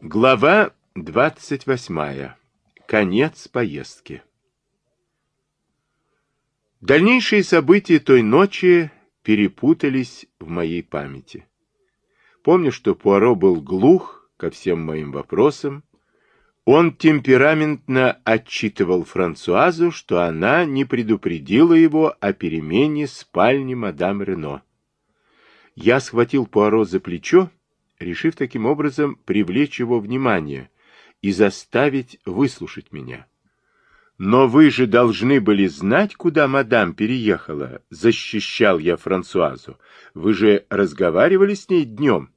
Глава 28. Конец поездки. Дальнейшие события той ночи перепутались в моей памяти. Помню, что Пуаро был глух ко всем моим вопросам. Он темпераментно отчитывал Франсуазу, что она не предупредила его о перемене спальни мадам Рено. Я схватил Пуаро за плечо, решив таким образом привлечь его внимание и заставить выслушать меня. «Но вы же должны были знать, куда мадам переехала», — защищал я Франсуазу. «Вы же разговаривали с ней днем».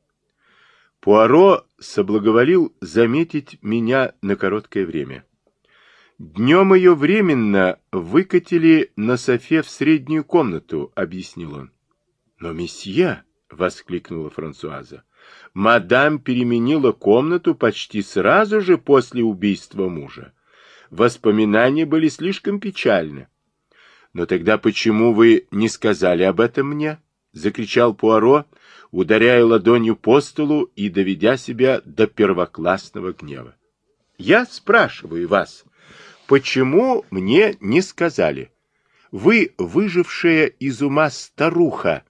Пуаро соблаговолил заметить меня на короткое время. «Днем ее временно выкатили на софе в среднюю комнату», — объяснил он. «Но, месье», — воскликнула Франсуаза, — «мадам переменила комнату почти сразу же после убийства мужа воспоминания были слишком печальны. «Но тогда почему вы не сказали об этом мне?» — закричал Пуаро, ударяя ладонью по столу и доведя себя до первоклассного гнева. «Я спрашиваю вас, почему мне не сказали? Вы выжившая из ума старуха,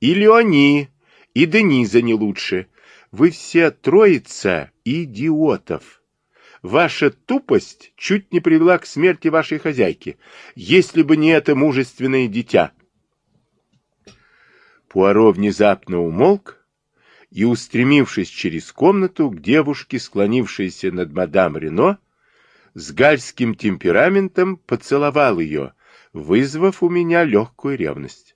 и Леони, и Дениза не лучше. Вы все троица идиотов». Ваша тупость чуть не привела к смерти вашей хозяйки, если бы не это мужественное дитя. Пуаро внезапно умолк и, устремившись через комнату к девушке, склонившейся над мадам Рено, с гальским темпераментом поцеловал ее, вызвав у меня легкую ревность.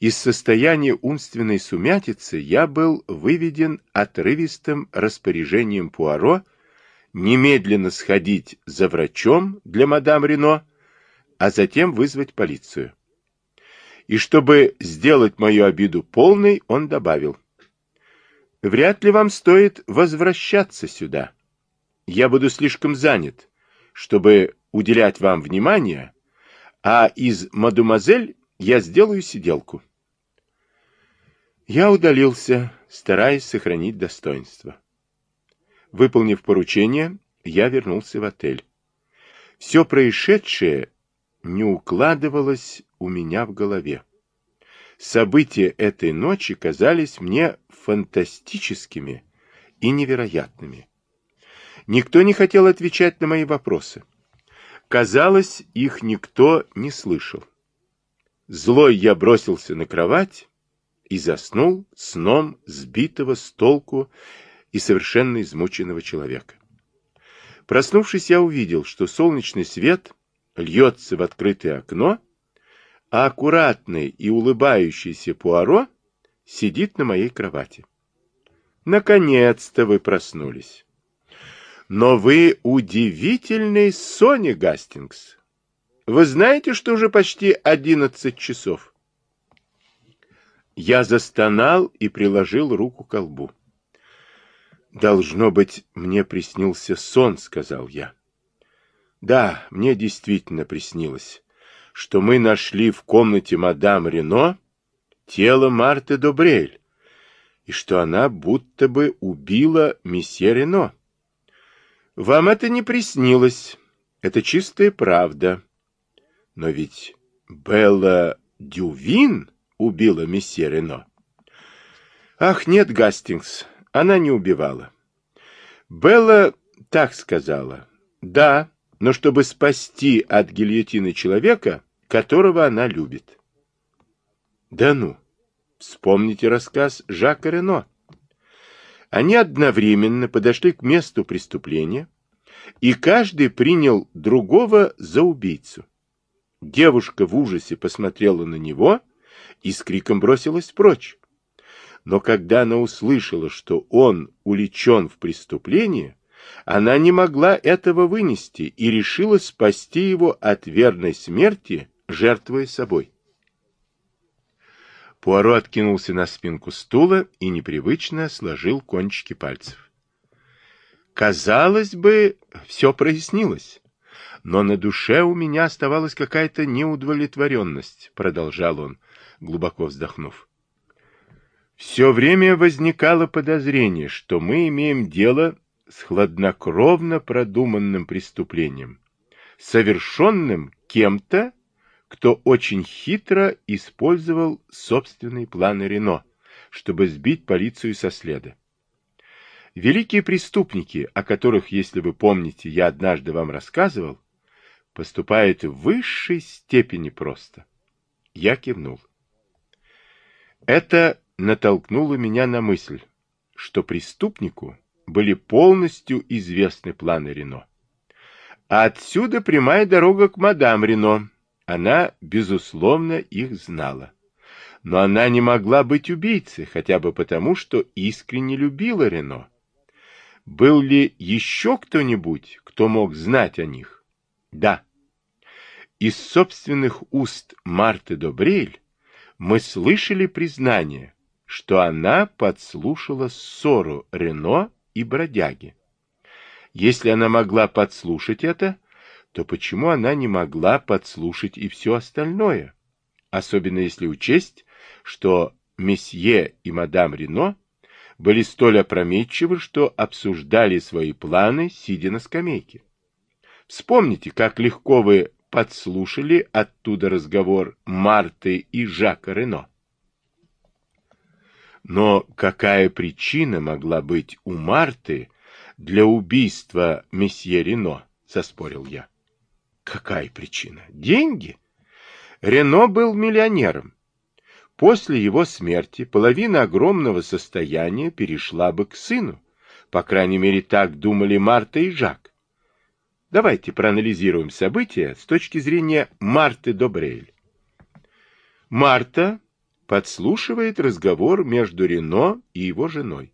Из состояния умственной сумятицы я был выведен отрывистым распоряжением Пуаро немедленно сходить за врачом для мадам Рено, а затем вызвать полицию. И чтобы сделать мою обиду полной, он добавил, «Вряд ли вам стоит возвращаться сюда. Я буду слишком занят, чтобы уделять вам внимание, а из мадемуазель я сделаю сиделку». Я удалился, стараясь сохранить достоинство. Выполнив поручение, я вернулся в отель. Все происшедшее не укладывалось у меня в голове. События этой ночи казались мне фантастическими и невероятными. Никто не хотел отвечать на мои вопросы. Казалось, их никто не слышал. Злой я бросился на кровать и заснул сном сбитого с толку и совершенно измученного человека. Проснувшись, я увидел, что солнечный свет льется в открытое окно, а аккуратный и улыбающийся Пуаро сидит на моей кровати. Наконец-то вы проснулись. Но вы удивительный Соня Гастингс. Вы знаете, что уже почти одиннадцать часов? Я застонал и приложил руку к колбу. «Должно быть, мне приснился сон», — сказал я. «Да, мне действительно приснилось, что мы нашли в комнате мадам Рено тело Марты Добрель, и что она будто бы убила месье Рено. Вам это не приснилось, это чистая правда. Но ведь Белла Дювин убила месье Рено. Ах, нет, Гастингс, она не убивала. Белла так сказала. Да, но чтобы спасти от гильотины человека, которого она любит. Да ну, вспомните рассказ Жака Рено. Они одновременно подошли к месту преступления, и каждый принял другого за убийцу. Девушка в ужасе посмотрела на него и с криком бросилась прочь но когда она услышала, что он уличен в преступлении, она не могла этого вынести и решила спасти его от верной смерти, жертвуя собой. Пуаро откинулся на спинку стула и непривычно сложил кончики пальцев. Казалось бы, все прояснилось, но на душе у меня оставалась какая-то неудовлетворенность, продолжал он, глубоко вздохнув. Все время возникало подозрение, что мы имеем дело с хладнокровно продуманным преступлением, совершенным кем-то, кто очень хитро использовал собственные планы Рено, чтобы сбить полицию со следа. Великие преступники, о которых, если вы помните, я однажды вам рассказывал, поступают в высшей степени просто. Я кивнул. Это натолкнуло меня на мысль, что преступнику были полностью известны планы Рено. А отсюда прямая дорога к мадам Рено. Она, безусловно, их знала. Но она не могла быть убийцей, хотя бы потому, что искренне любила Рено. Был ли еще кто-нибудь, кто мог знать о них? Да. Из собственных уст Марты Добрель мы слышали признание, что она подслушала ссору Рено и бродяги. Если она могла подслушать это, то почему она не могла подслушать и все остальное? Особенно если учесть, что месье и мадам Рено были столь опрометчивы, что обсуждали свои планы, сидя на скамейке. Вспомните, как легко вы подслушали оттуда разговор Марты и Жака Рено. Но какая причина могла быть у Марты для убийства месье Рено? Соспорил я. Какая причина? Деньги? Рено был миллионером. После его смерти половина огромного состояния перешла бы к сыну. По крайней мере, так думали Марта и Жак. Давайте проанализируем события с точки зрения Марты Добрель. Марта подслушивает разговор между Рено и его женой.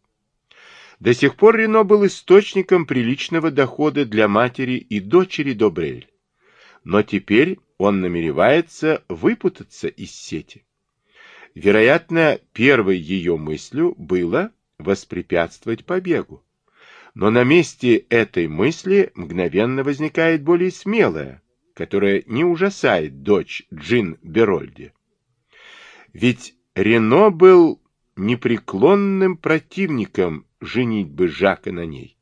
До сих пор Рено был источником приличного дохода для матери и дочери Добрель. Но теперь он намеревается выпутаться из сети. Вероятно, первой ее мыслью было воспрепятствовать побегу. Но на месте этой мысли мгновенно возникает более смелая, которая не ужасает дочь Джин Берольди. Ведь Рено был непреклонным противником женитьбы Жака на ней.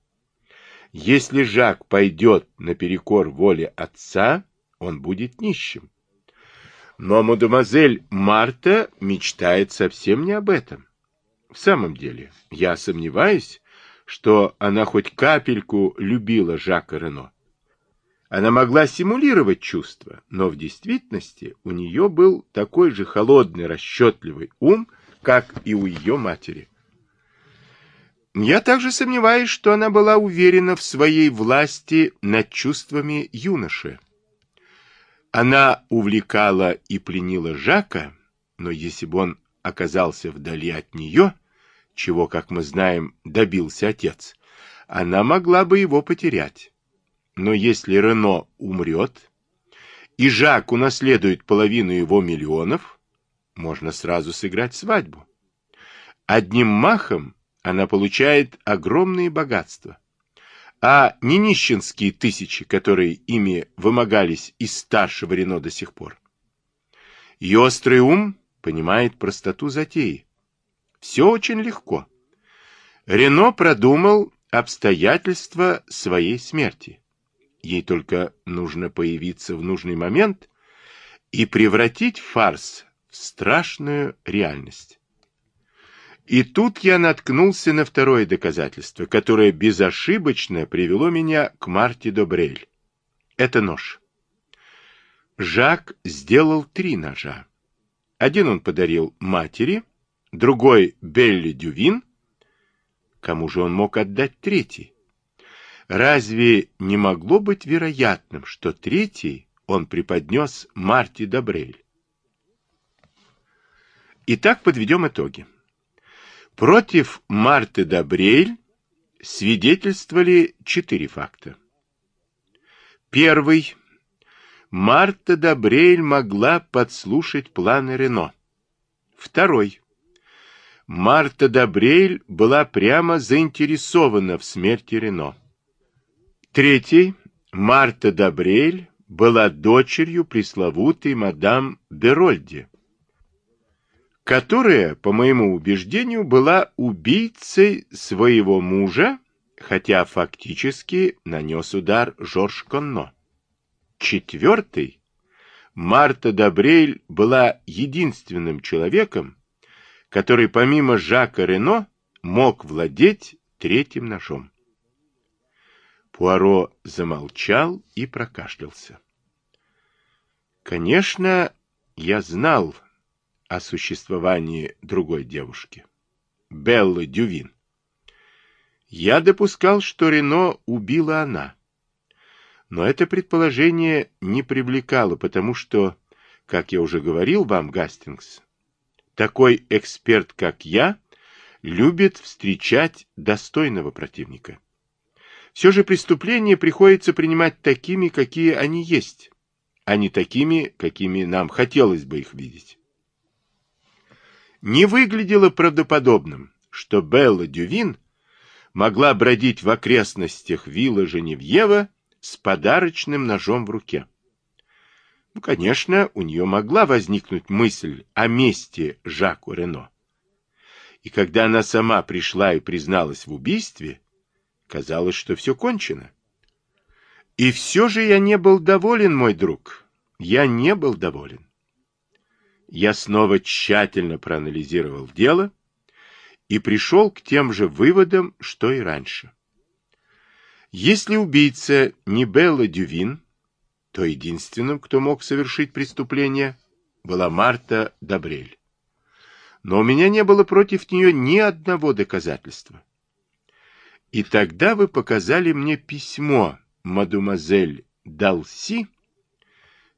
Если Жак пойдет наперекор воле отца, он будет нищим. Но мадемуазель Марта мечтает совсем не об этом. В самом деле, я сомневаюсь, что она хоть капельку любила Жака Рено. Она могла симулировать чувства, но в действительности у нее был такой же холодный, расчетливый ум, как и у ее матери. Я также сомневаюсь, что она была уверена в своей власти над чувствами юноши. Она увлекала и пленила Жака, но если бы он оказался вдали от нее, чего, как мы знаем, добился отец, она могла бы его потерять. Но если Рено умрет, и Жак унаследует половину его миллионов, можно сразу сыграть свадьбу. Одним махом она получает огромные богатства а не нищенские тысячи, которые ими вымогались из старшего Рено до сих пор. И острый ум понимает простоту затеи. Все очень легко. Рено продумал обстоятельства своей смерти. Ей только нужно появиться в нужный момент и превратить фарс в страшную реальность. И тут я наткнулся на второе доказательство, которое безошибочно привело меня к Марте Добрель. Это нож. Жак сделал три ножа. Один он подарил матери, другой — Белли Дювин. Кому же он мог отдать третий? Разве не могло быть вероятным, что третий он преподнес Марте Добрель? Итак, подведем итоги. Против Марты Добрель свидетельствовали четыре факта. Первый. Марта Добрель могла подслушать планы Рено. Второй. Марта Добрель была прямо заинтересована в смерти Рено. Третий. Марта Добрель была дочерью пресловутой мадам Берольди. которая, по моему убеждению, была убийцей своего мужа, хотя фактически нанес удар Жорж Конно. Четвертый, Марта Добрель была единственным человеком, который помимо Жака Рено мог владеть третьим ножом. Пуаро замолчал и прокашлялся. Конечно, я знал о существовании другой девушки, Беллы Дювин. Я допускал, что Рено убила она. Но это предположение не привлекало, потому что, как я уже говорил вам, Гастингс, такой эксперт, как я, любит встречать достойного противника. Все же преступления приходится принимать такими, какие они есть, а не такими, какими нам хотелось бы их видеть. Не выглядело правдоподобным, что Белла Дювин могла бродить в окрестностях вилла Женевьева с подарочным ножом в руке. Ну, конечно, у нее могла возникнуть мысль о месте Жаку Рено. И когда она сама пришла и призналась в убийстве, казалось, что все кончено. И все же я не был доволен, мой друг. Я не был доволен. Я снова тщательно проанализировал дело и пришел к тем же выводам, что и раньше. Если убийца не Белла Дювин, то единственным, кто мог совершить преступление, была Марта Добрель. Но у меня не было против нее ни одного доказательства. И тогда вы показали мне письмо, мадемуазель Далси.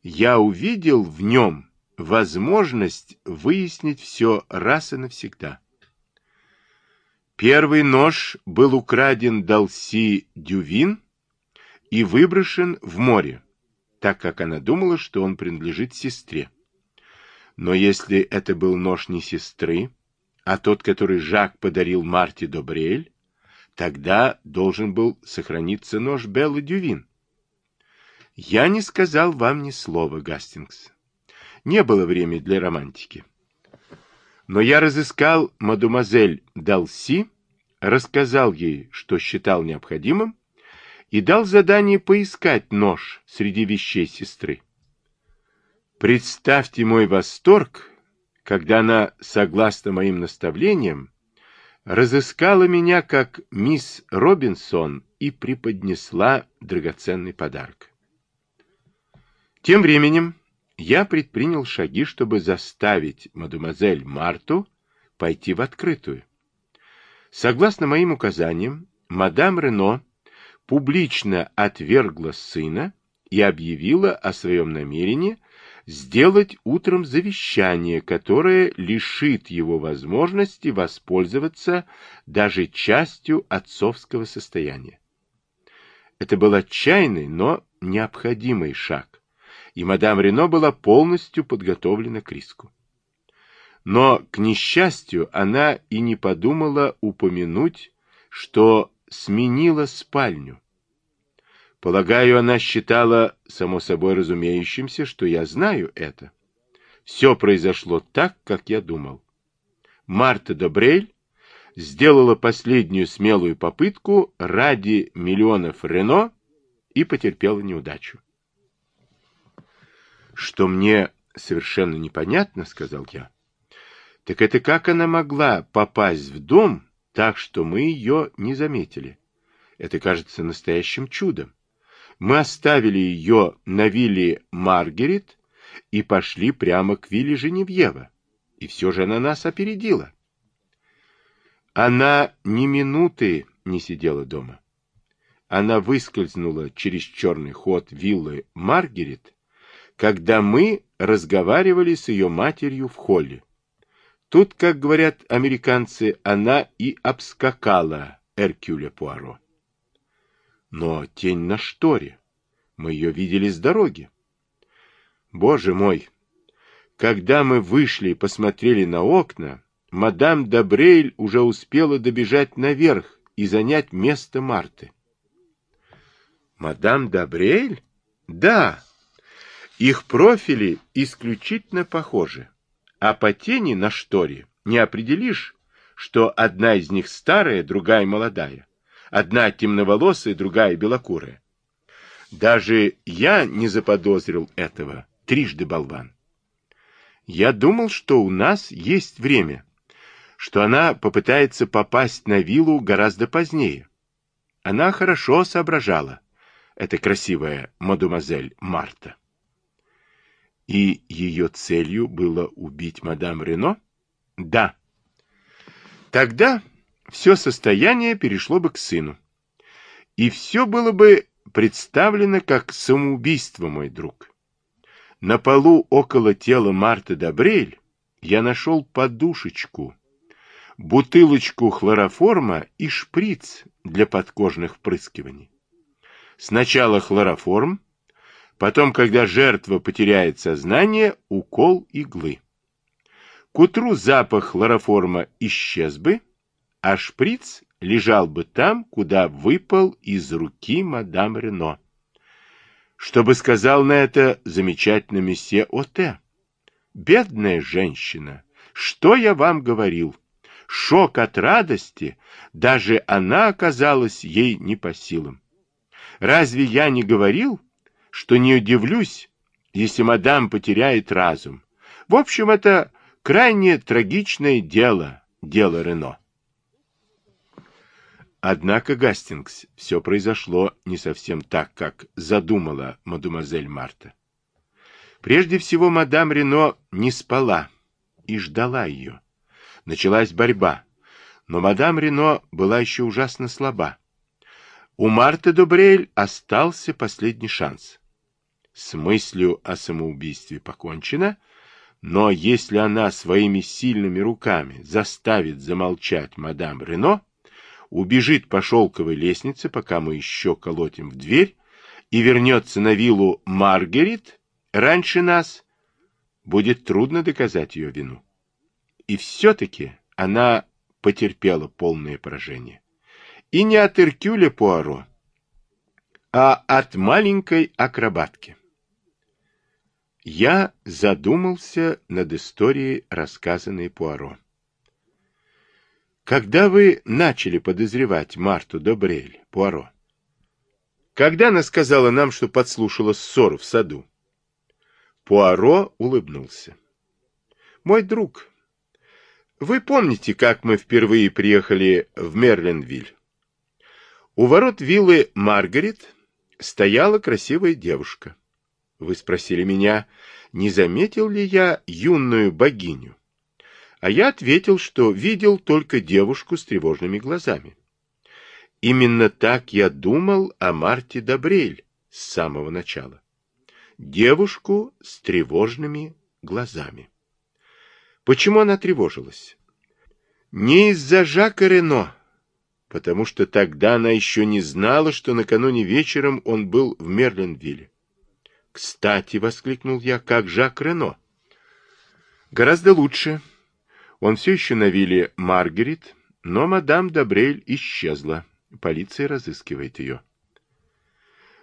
Я увидел в нем возможность выяснить все раз и навсегда. Первый нож был украден Далси Дювин и выброшен в море так как она думала, что он принадлежит сестре. Но если это был нож не сестры, а тот, который Жак подарил Марте Добрель, тогда должен был сохраниться нож Беллы Дювин. Я не сказал вам ни слова, Гастингс. Не было времени для романтики. Но я разыскал мадемуазель Далси, рассказал ей, что считал необходимым, и дал задание поискать нож среди вещей сестры. Представьте мой восторг, когда она, согласно моим наставлениям, разыскала меня как мисс Робинсон и преподнесла драгоценный подарок. Тем временем я предпринял шаги, чтобы заставить мадемуазель Марту пойти в открытую. Согласно моим указаниям, мадам Рено публично отвергла сына и объявила о своем намерении сделать утром завещание, которое лишит его возможности воспользоваться даже частью отцовского состояния. Это был отчаянный, но необходимый шаг, и мадам Рено была полностью подготовлена к риску. Но, к несчастью, она и не подумала упомянуть, что сменила спальню. Полагаю, она считала само собой разумеющимся, что я знаю это. Все произошло так, как я думал. Марта Добрель сделала последнюю смелую попытку ради миллионов Рено и потерпела неудачу. Что мне совершенно непонятно, сказал я, так это как она могла попасть в дом, так что мы ее не заметили. Это кажется настоящим чудом. Мы оставили ее на вилле Маргарет и пошли прямо к вилле Женевьева. И все же она нас опередила. Она ни минуты не сидела дома. Она выскользнула через черный ход виллы Маргарет, когда мы разговаривали с ее матерью в холле. Тут, как говорят американцы, она и обскакала Эркюля Пуаро. Но тень на шторе. Мы ее видели с дороги. Боже мой! Когда мы вышли и посмотрели на окна, мадам Добрейль уже успела добежать наверх и занять место Марты. Мадам Добрейль? Да. Их профили исключительно похожи. А по тени на шторе не определишь, что одна из них старая, другая молодая, одна темноволосая, другая белокурая. Даже я не заподозрил этого, трижды болван. Я думал, что у нас есть время, что она попытается попасть на виллу гораздо позднее. Она хорошо соображала, эта красивая мадемуазель Марта. И ее целью было убить мадам Рено? Да. Тогда все состояние перешло бы к сыну. И все было бы представлено как самоубийство, мой друг. На полу около тела Марты Добрель я нашел подушечку, бутылочку хлороформа и шприц для подкожных впрыскиваний. Сначала хлороформ, потом, когда жертва потеряет сознание, укол иглы. К утру запах хлороформа исчез бы, а шприц лежал бы там, куда выпал из руки мадам Рено. Что бы сказал на это замечательно месье Оте? Бедная женщина, что я вам говорил? Шок от радости, даже она оказалась ей не по силам. Разве я не говорил, что не удивлюсь, если мадам потеряет разум? В общем, это крайне трагичное дело, дело Рено. Однако, Гастингс, все произошло не совсем так, как задумала мадемуазель Марта. Прежде всего, мадам Рено не спала и ждала ее. Началась борьба, но мадам Рено была еще ужасно слаба. У Марты Добрель остался последний шанс. С мыслью о самоубийстве покончено, но если она своими сильными руками заставит замолчать мадам Рено, убежит по шелковой лестнице, пока мы еще колотим в дверь, и вернется на виллу Маргарет раньше нас, будет трудно доказать ее вину. И все-таки она потерпела полное поражение. И не от Иркюля Пуаро, а от маленькой акробатки. Я задумался над историей, рассказанной Пуаро. Когда вы начали подозревать Марту Добрель, Пуаро? Когда она сказала нам, что подслушала ссору в саду? Пуаро улыбнулся. Мой друг, вы помните, как мы впервые приехали в Мерлинвиль? У ворот виллы Маргарет стояла красивая девушка. Вы спросили меня, не заметил ли я юную богиню? А я ответил, что видел только девушку с тревожными глазами. Именно так я думал о Марте Добрель с самого начала. Девушку с тревожными глазами. Почему она тревожилась? Не из-за Жака Рено, потому что тогда она еще не знала, что накануне вечером он был в Мерлинвилле. «Кстати», — воскликнул я, — «как Жак Рено?» «Гораздо лучше». Он все еще на вилле Маргарет, но мадам Добрель исчезла. Полиция разыскивает ее.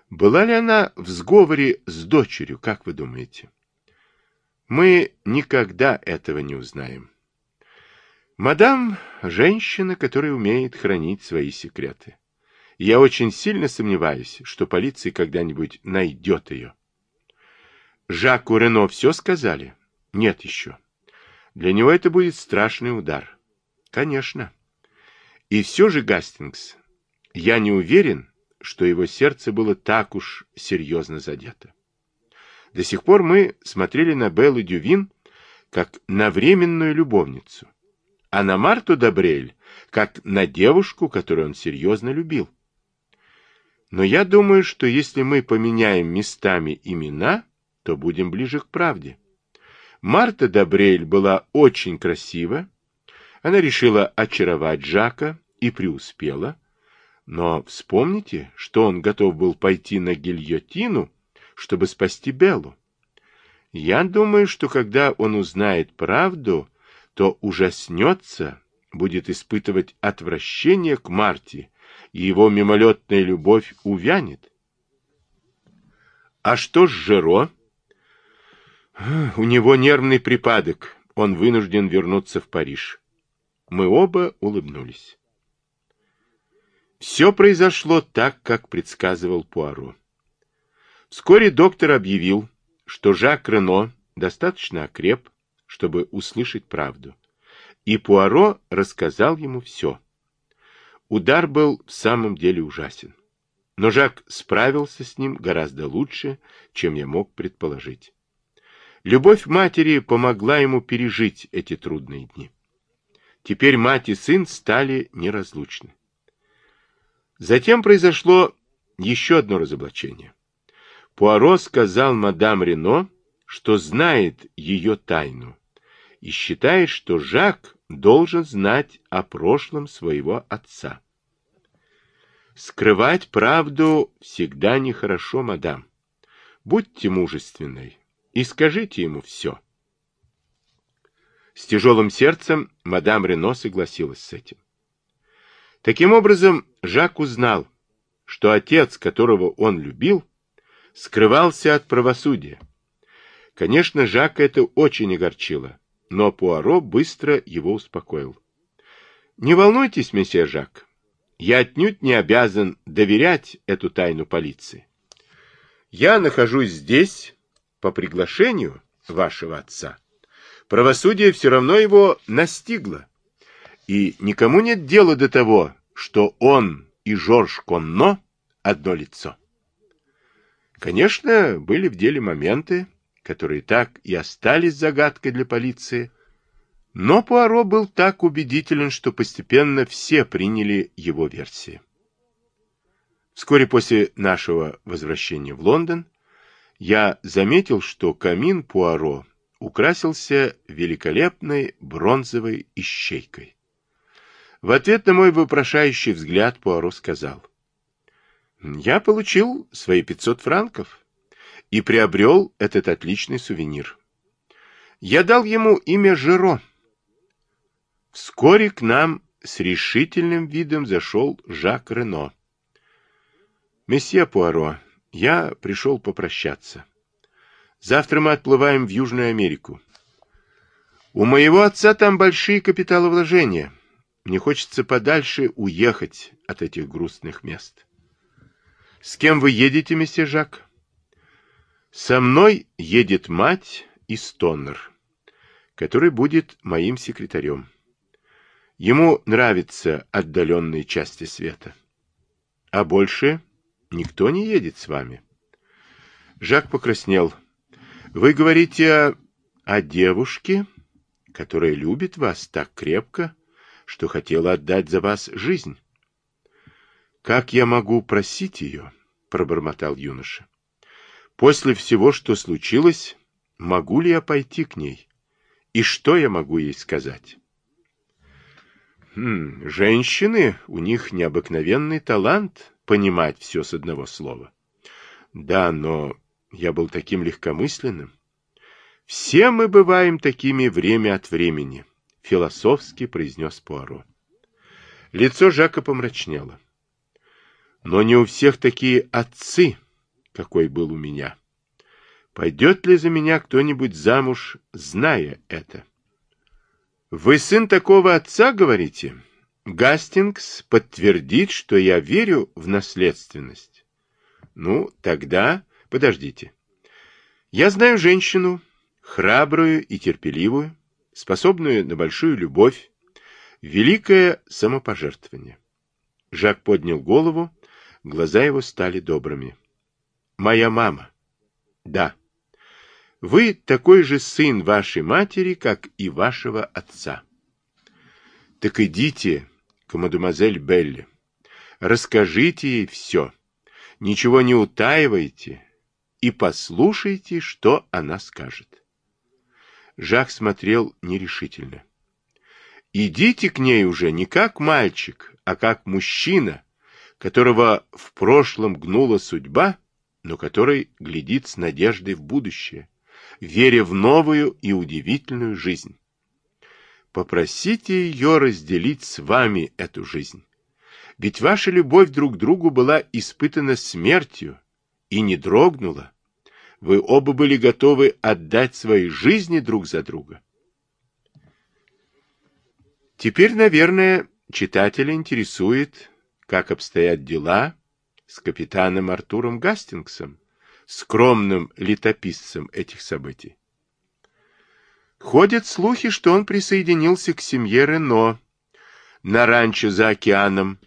Была ли она в сговоре с дочерью, как вы думаете? Мы никогда этого не узнаем. Мадам — женщина, которая умеет хранить свои секреты. Я очень сильно сомневаюсь, что полиция когда-нибудь найдет ее. Жаку Рено все сказали? Нет еще. Для него это будет страшный удар. Конечно. И все же, Гастингс, я не уверен, что его сердце было так уж серьезно задето. До сих пор мы смотрели на Беллу Дювин как на временную любовницу, а на Марту Добрель как на девушку, которую он серьезно любил. Но я думаю, что если мы поменяем местами имена, то будем ближе к правде. Марта Добрель была очень красива. Она решила очаровать Жака и преуспела. Но вспомните, что он готов был пойти на гильотину, чтобы спасти Беллу. Я думаю, что когда он узнает правду, то ужаснется, будет испытывать отвращение к Марте, и его мимолетная любовь увянет. А что с Жеро? У него нервный припадок. он вынужден вернуться в Париж. Мы оба улыбнулись. Все произошло так, как предсказывал Пуаро. Вскоре доктор объявил, что Жак Рено достаточно окреп, чтобы услышать правду. И Пуаро рассказал ему все. Удар был в самом деле ужасен. Но Жак справился с ним гораздо лучше, чем я мог предположить. Любовь матери помогла ему пережить эти трудные дни. Теперь мать и сын стали неразлучны. Затем произошло еще одно разоблачение. Пуаро сказал мадам Рено, что знает ее тайну, и считает, что Жак должен знать о прошлом своего отца. Скрывать правду всегда нехорошо, мадам. Будьте мужественной и скажите ему все. С тяжелым сердцем мадам Рено согласилась с этим. Таким образом, Жак узнал, что отец, которого он любил, скрывался от правосудия. Конечно, Жак это очень огорчило, но Пуаро быстро его успокоил. «Не волнуйтесь, месье Жак, я отнюдь не обязан доверять эту тайну полиции. Я нахожусь здесь по приглашению вашего отца. Правосудие все равно его настигло, и никому нет дела до того, что он и Жорж Конно одно лицо. Конечно, были в деле моменты, которые так и остались загадкой для полиции, но Пуаро был так убедителен, что постепенно все приняли его версии. Вскоре после нашего возвращения в Лондон я заметил, что камин Пуаро украсился великолепной бронзовой ищейкой. В ответ на мой вопрошающий взгляд Пуаро сказал, «Я получил свои 500 франков и приобрел этот отличный сувенир. Я дал ему имя Жиро». Вскоре к нам с решительным видом зашел Жак Рено. «Месье Пуаро, я пришел попрощаться. Завтра мы отплываем в Южную Америку. У моего отца там большие капиталовложения. Мне хочется подальше уехать от этих грустных мест». «С кем вы едете, месье Жак?» «Со мной едет мать и Стоннер, который будет моим секретарем». Ему нравятся отдаленные части света. А больше никто не едет с вами. Жак покраснел. Вы говорите о, о девушке, которая любит вас так крепко, что хотела отдать за вас жизнь. Как я могу просить ее? Пробормотал юноша. После всего, что случилось, могу ли я пойти к ней? И что я могу ей сказать? Хм, женщины, у них необыкновенный талант понимать все с одного слова. Да, но я был таким легкомысленным. Все мы бываем такими время от времени, философски произнес Пуаро. Лицо Жака помрачнело. Но не у всех такие отцы, какой был у меня. Пойдет ли за меня кто-нибудь замуж, зная это? Вы сын такого отца, говорите? Гастингс подтвердит, что я верю в наследственность. Ну, тогда подождите. Я знаю женщину, храбрую и терпеливую, способную на большую любовь, великое самопожертвование. Жак поднял голову, глаза его стали добрыми. Моя мама. Да. Вы такой же сын вашей матери, как и вашего отца. Так идите к мадемуазель Белли. Расскажите ей все. Ничего не утаивайте и послушайте, что она скажет. Жак смотрел нерешительно. Идите к ней уже не как мальчик, а как мужчина, которого в прошлом гнула судьба, но который глядит с надеждой в будущее веря в новую и удивительную жизнь. Попросите ее разделить с вами эту жизнь. Ведь ваша любовь друг к другу была испытана смертью и не дрогнула. Вы оба были готовы отдать свои жизни друг за друга. Теперь, наверное, читателя интересует, как обстоят дела с капитаном Артуром Гастингсом, скромным летописцем этих событий. Ходят слухи, что он присоединился к семье Рено на ранчо за океаном,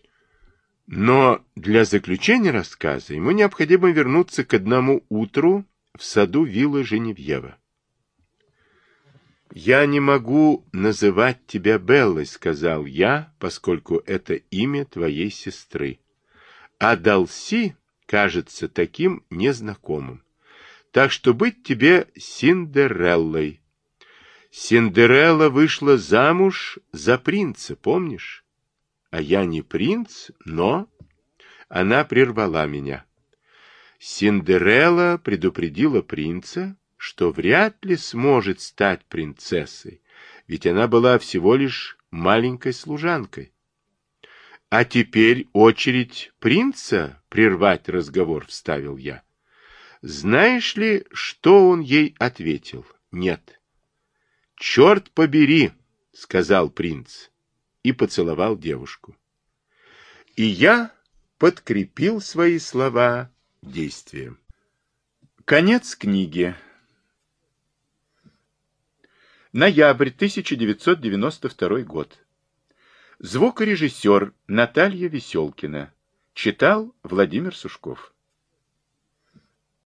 но для заключения рассказа ему необходимо вернуться к одному утру в саду виллы Женевьева. «Я не могу называть тебя Беллой», — сказал я, поскольку это имя твоей сестры. А Далси кажется таким незнакомым. Так что быть тебе Синдереллой. Синдерелла вышла замуж за принца, помнишь? А я не принц, но... Она прервала меня. Синдерелла предупредила принца, что вряд ли сможет стать принцессой, ведь она была всего лишь маленькой служанкой. А теперь очередь принца прервать разговор, вставил я. Знаешь ли, что он ей ответил? Нет. Черт побери, сказал принц и поцеловал девушку. И я подкрепил свои слова действием. Конец книги. Ноябрь 1992 год. Звукорежиссер Наталья Веселкина. Читал Владимир Сушков.